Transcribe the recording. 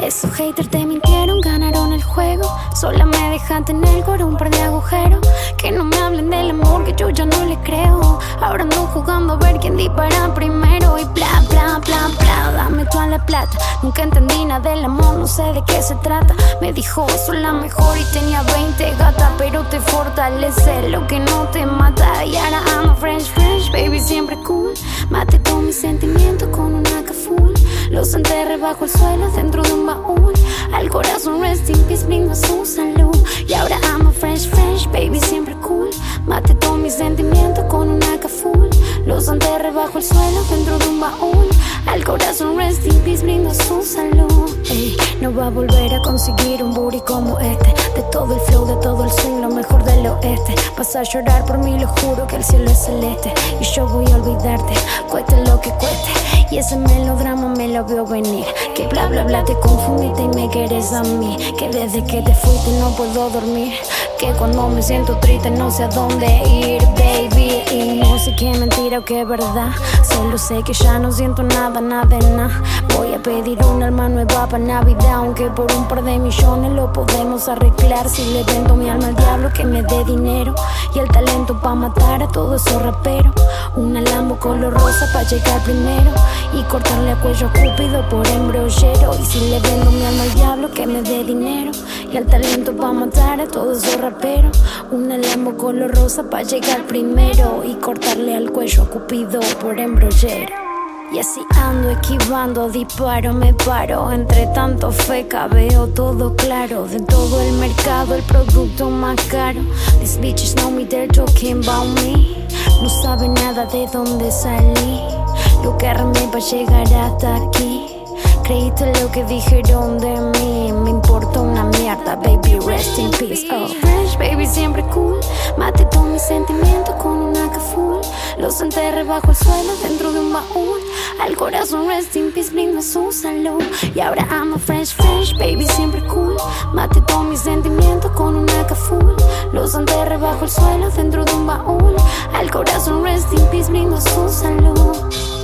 Esos haters te mintieron, ganaron el juego. Sola me dejan tener por un par de agujeros. Que no me hablen del amor, que yo ya no le creo. Ahora ando jugando a ver quién dispara primero. Y bla, bla, bla, bla, dame toda la plata. Nunca entendí nada del amor, no sé de qué se trata. Me dijo, soy la mejor y tenía 20 gata. Pero te fortalece lo que no te mata. Y ahora amo French, Los enterré bajo el suelo dentro de un baúl. Al corazón rest in peace, brindo su salud. Y ahora amo French, French, baby, siempre cool. Mate todo mi sentimiento con una full. Los enterré bajo el suelo dentro de un baúl. Al corazón rest in peace, brindo su salud. Ey, no va a volver a conseguir un booty como este. De todo el flow, de todo oeste. Vas a llorar por mí, lo juro que el cielo es celeste. Y yo voy a olvidarte, cueste lo que cueste. Y ese melodrama me lo veo venir. Que bla bla bla te confundiste y me quieres a mí. Que desde que te fuiste no puedo dormir. Que cuando me siento triste no sé a dónde ir, baby. Y no sé qué mentira o qué verdad. Solo sé que ya no siento nada, nada nada. Voy a pedir un alma nueva para Navidad. Aunque por un par de millones lo podemos arreglar. Si le vendo mi alma al diablo que me dé dinero. Y el talento para matar a todos esos raperos. Una Lambo color rosa para llegar primero. Y cortarle a cuello a Cúpido por embrollero. Y si le vendo mi alma al diablo que me dé dinero. Y el talento para matar a todos esos raperos. Una Lambo color rosa para llegar primero. Y cortarle al cuello a Cupido por embrollero. Y así ando esquivando, disparo, me paro. Entre tanto feca veo todo claro. De todo el mercado, el producto más caro. These bitches know me, they're talking about me. No saben nada de dónde salí. Lo que armé para llegar hasta aquí. Creíste lo que dijeron de mí. Me Oh, fresh, baby, siempre cool. Mate todo mi sentimiento con una full. Los enterré bajo el suelo dentro de un baúl. Al corazón rest in peace, brindo su salud. Y ahora amo fresh, fresh, baby, siempre cool. Mate todo mi sentimiento con una full. Los enterré bajo el suelo dentro de un baúl. Al corazón rest in peace, brindo su salud.